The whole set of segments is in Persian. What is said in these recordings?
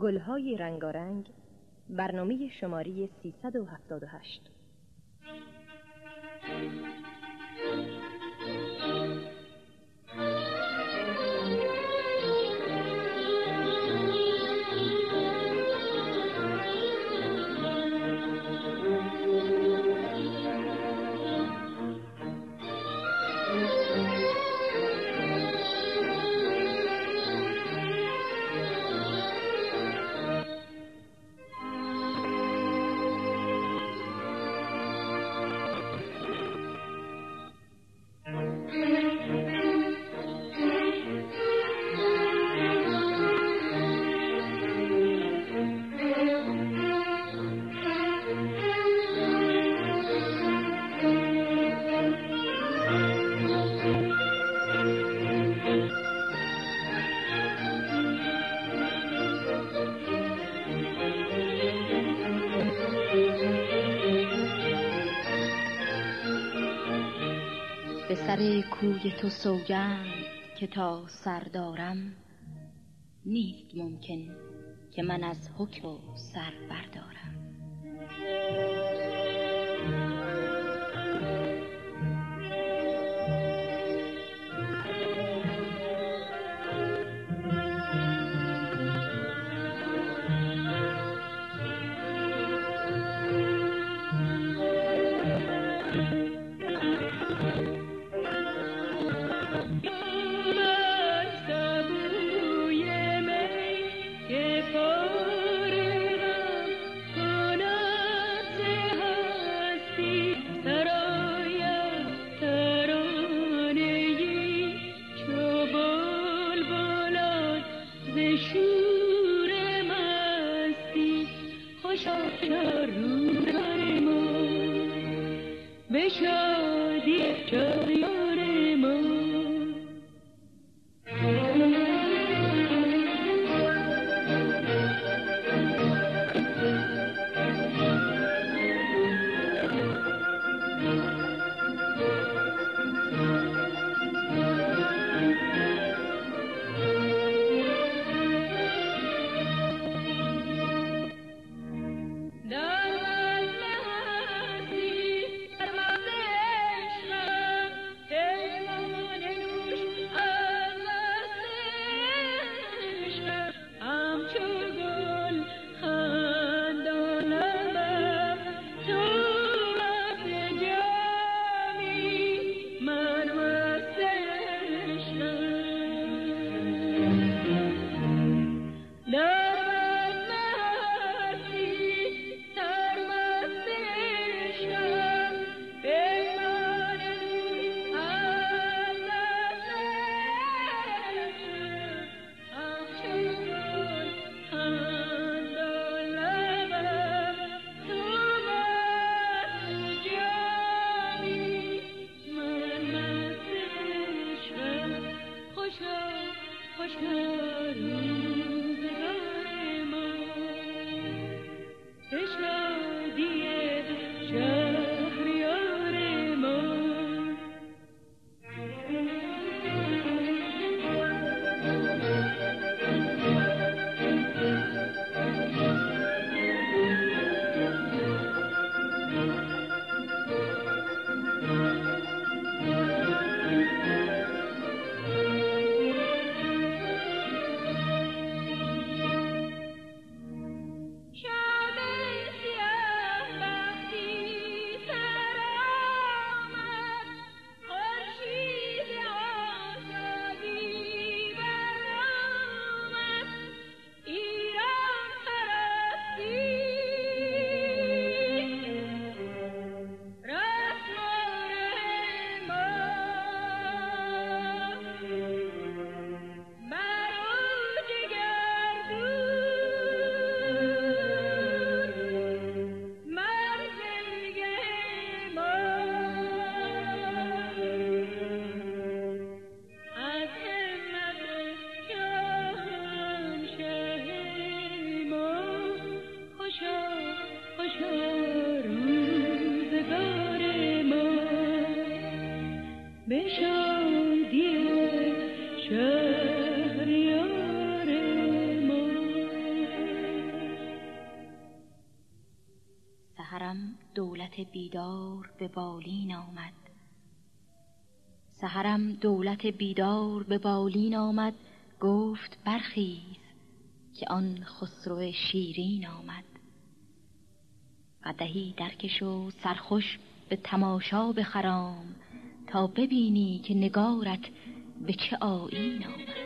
گلهای رنگارنگ برنامه شماری 378 سر کوی تو سوگند که تا سر دارم نیست ممکن که من از حکم و سر بردارم. بیدار به بالین آمد. سهرم دولت بیدار به بالین آمد گفت برخیز که آن خسرو شیرین آمد. قدهی درکش و سرخوش به تماشا بخرام تا ببینی که نگارت به چه آیین آمد.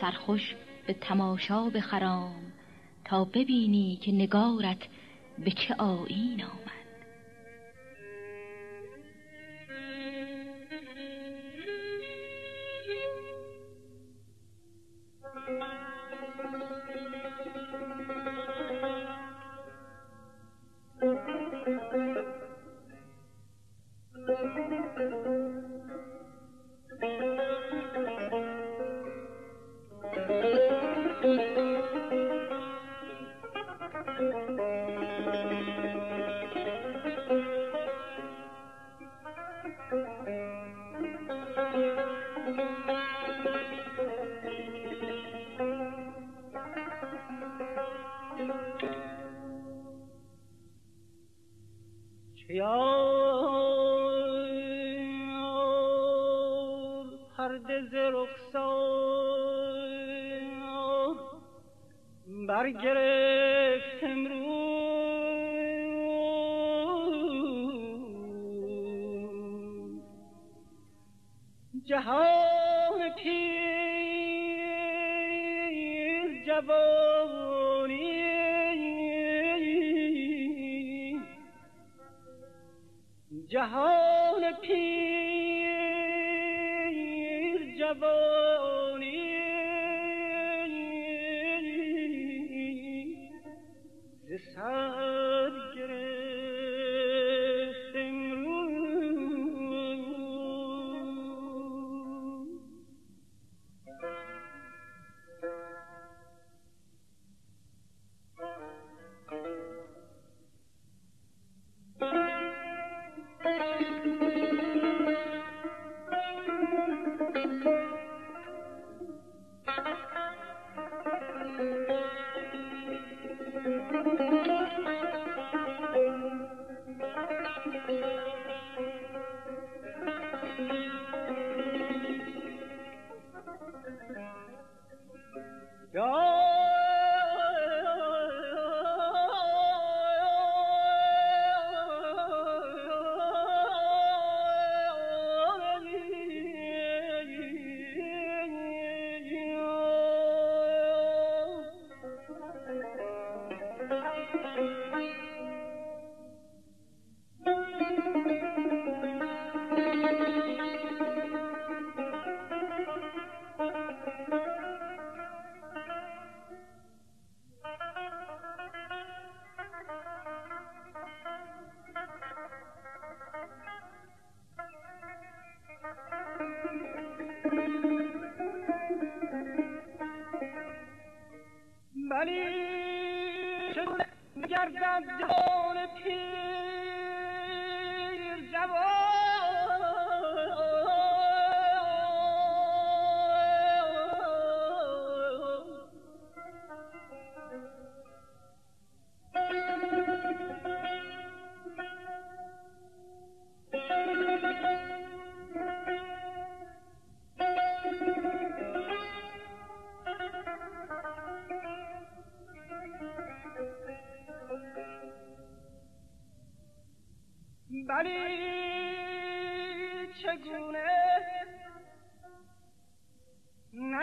سرخوش به تماشا بخرام تا ببینی که نگارت به چه آیین آمد. برگرفت امروز جهان پیر جوانی جهان پیر جوانی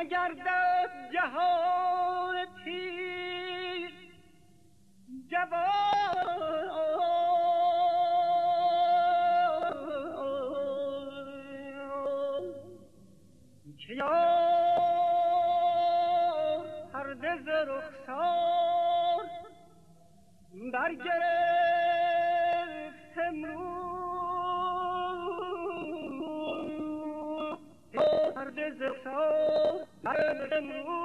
نگردد جهان. برگرفت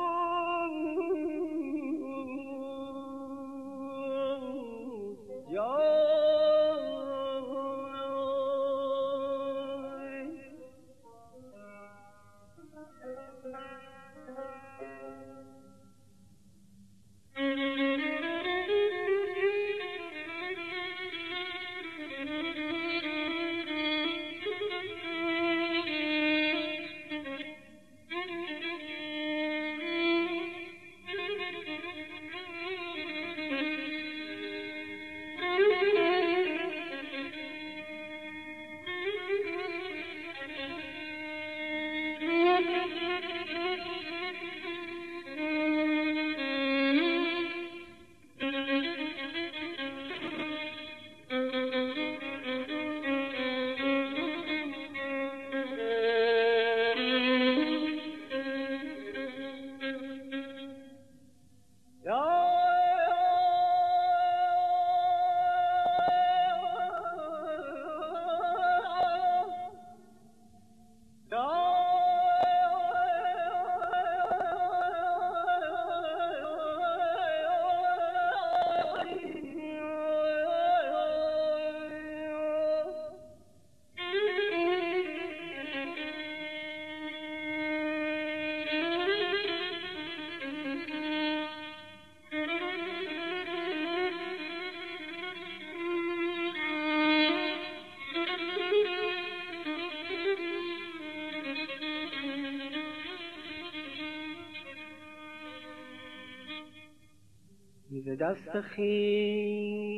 ز دست خیش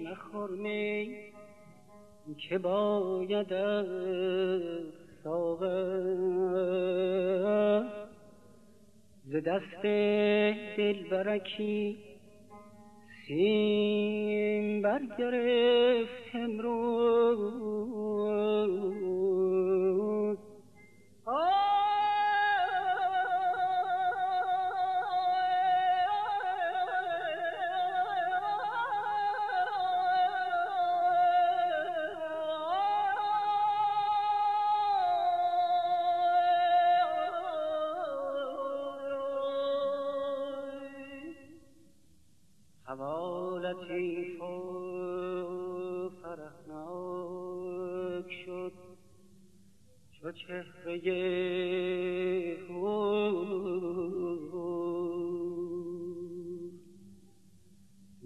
مخور می که باید ساغر. ز دست دلبرکی سیم برگرفت امروز. لطیف و فرحناک شد. چو چهره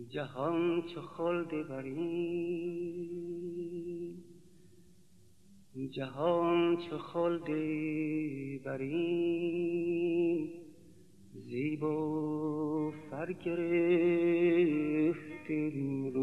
جهان چو خلد برین جهان چو خلد برین زیب و فر گرفت امروز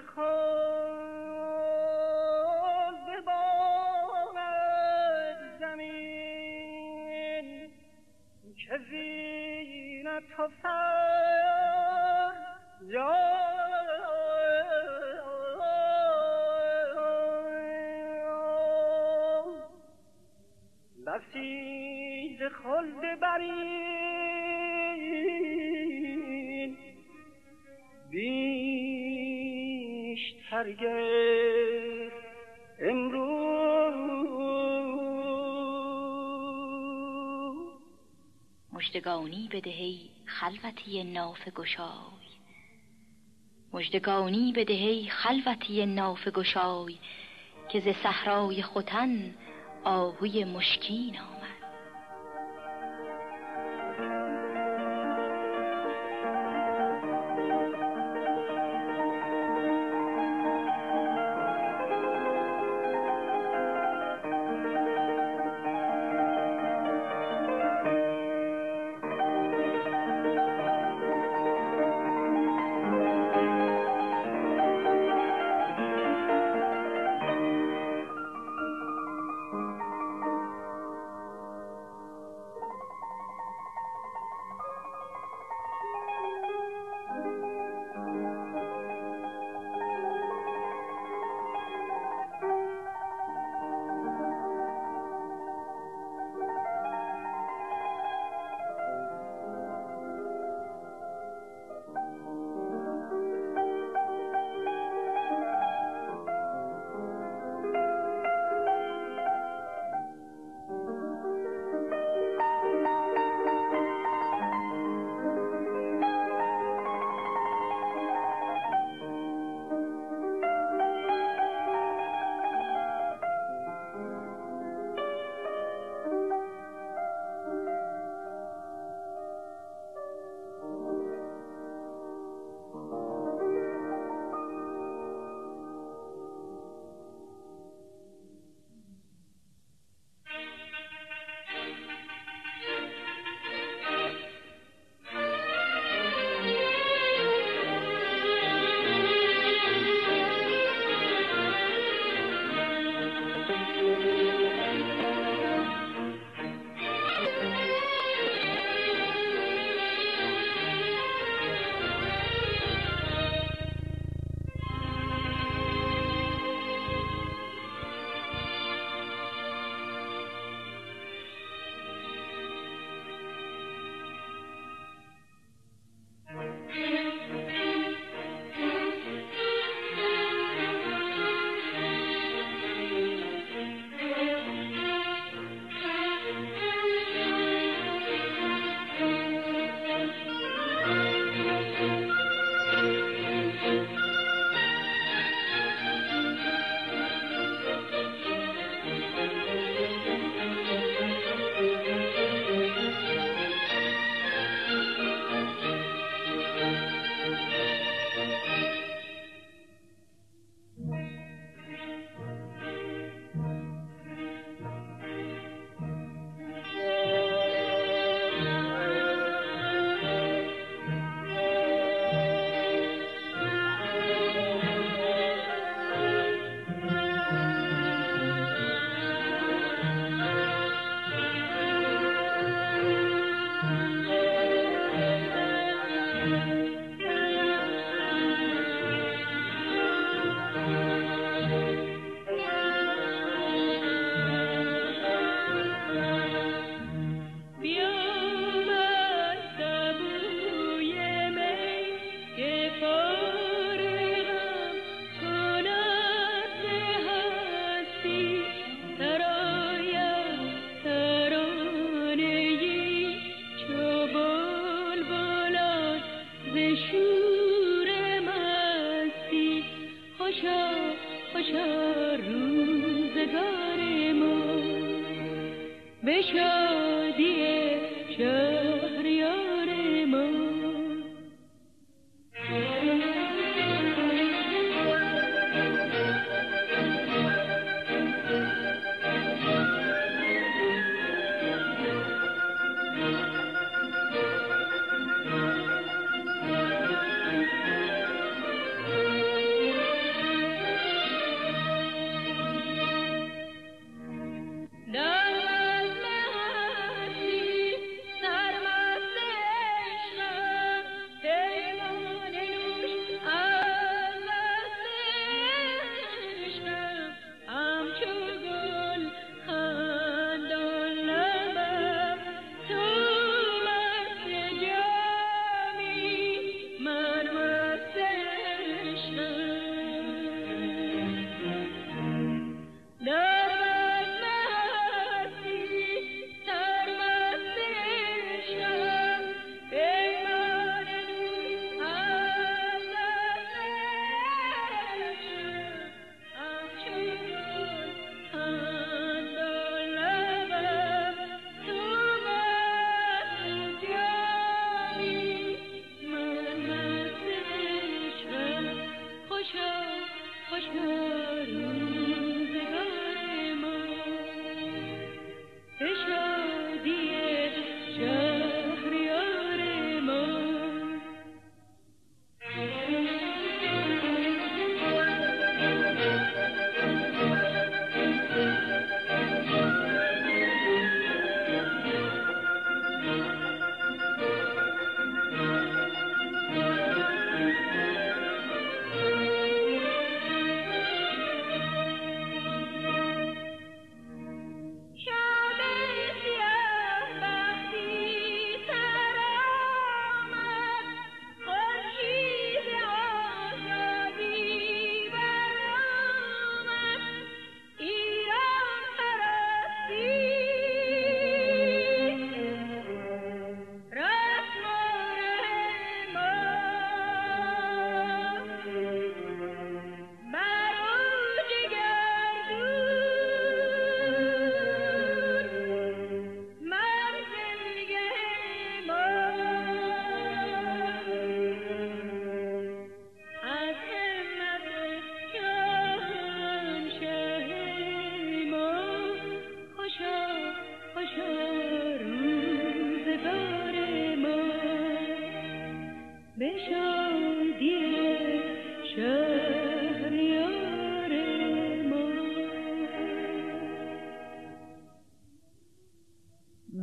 خود ببارد زمین که زینت تو گرفت امروز. مژدگانی بدهی خلوتی ناف گشای مژدگانی بدهی خلوتی ناف گشای که ز صحرای ختن آهوی مشکین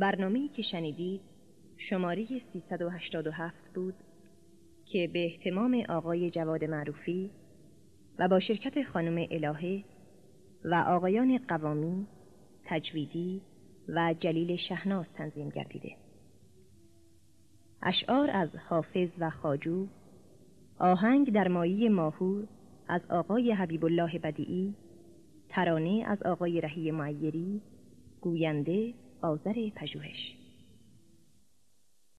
برنامه‌ای که شنیدید شماره 387 بود که به احتمام آقای جواد معروفی و با شرکت خانم الهه و آقایان قوامی، تجویدی و جلیل شهناز تنظیم گردیده. اشعار از حافظ و خاجو، آهنگ در مایی ماهور از آقای حبیب الله بدیعی، ترانه از آقای رهی معیری، گوینده آذر پژوهش.